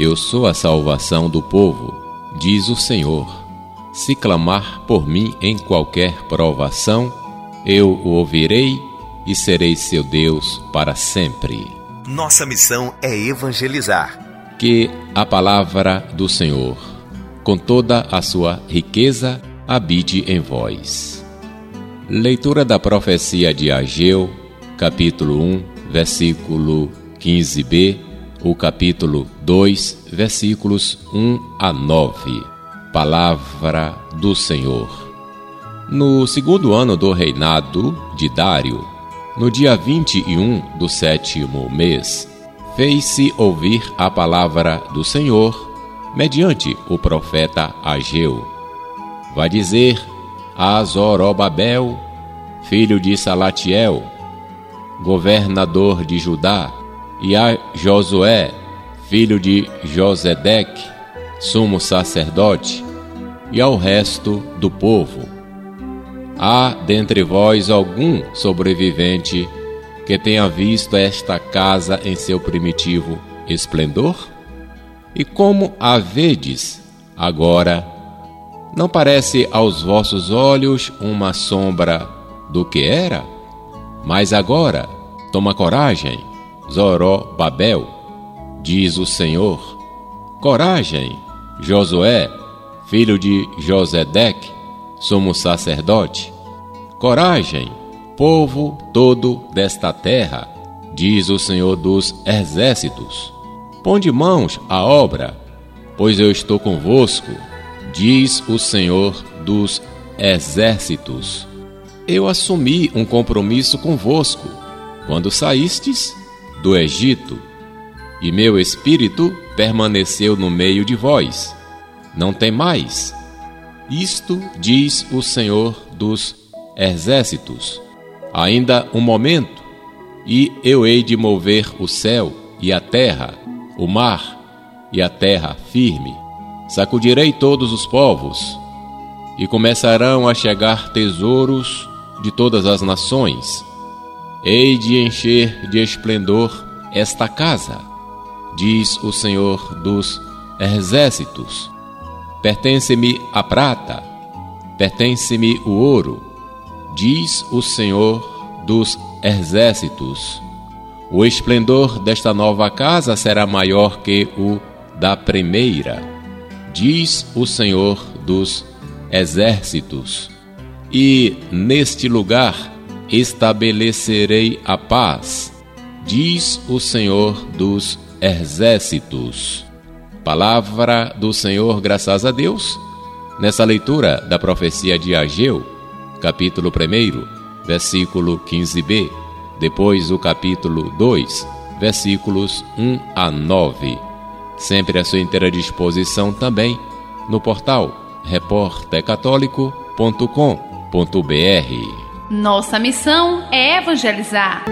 Eu sou a salvação do povo, diz o Senhor. Se clamar por mim em qualquer provação, eu o ouvirei e serei seu Deus para sempre. Nossa missão é evangelizar. Que a palavra do Senhor, com toda a sua riqueza, habite em vós. Leitura da profecia de Ageu, capítulo 1, versículo 15b, o capítulo 2, versículos 1 a 9. Palavra do Senhor. No segundo ano do reinado de Dário, no dia 21 do sétimo mês, fez-se ouvir a palavra do Senhor mediante o profeta Ageu. Vai dizer a Zorobabel, filho de Salatiel, governador de Judá, e a Josué, filho de Josedeque, sumo sacerdote, e ao resto do povo Há dentre vós algum sobrevivente que tenha visto esta casa em seu primitivo esplendor? E como a vedes agora, não parece aos vossos olhos uma sombra do que era? Mas agora, toma coragem, Zorobabel, diz o Senhor. Coragem, Josué, filho de Josedeque, sumo sacerdote. Coragem, povo todo desta terra, diz o Senhor dos Exércitos. Ponde mãos à obra, pois eu estou convosco, diz o Senhor dos Exércitos. Eu assumi um compromisso convosco quando saístes do Egito, e meu espírito permaneceu no meio de vós. Não tem mais isto diz o Senhor dos Exércitos. Ainda um momento, e eu hei de mover o céu e a terra, o mar e a terra firme. Sacudirei todos os povos, e começarão a chegar tesouros de todas as nações. Hei de encher de esplendor esta casa, diz o Senhor dos Exércitos. Pertence-me a prata, pertence-me o ouro, diz o Senhor dos exércitos. O esplendor desta nova casa será maior que o da primeira, diz o Senhor dos exércitos. E neste lugar estabelecerei a paz, diz o Senhor dos exércitos. Palavra do Senhor, graças a Deus, nessa leitura da profecia de Ageu, capítulo 1, versículo 15b, depois o capítulo 2, versículos 1 a 9. Sempre à sua inteira disposição também no portal repórtercatólico.com.br. Nossa missão é evangelizar.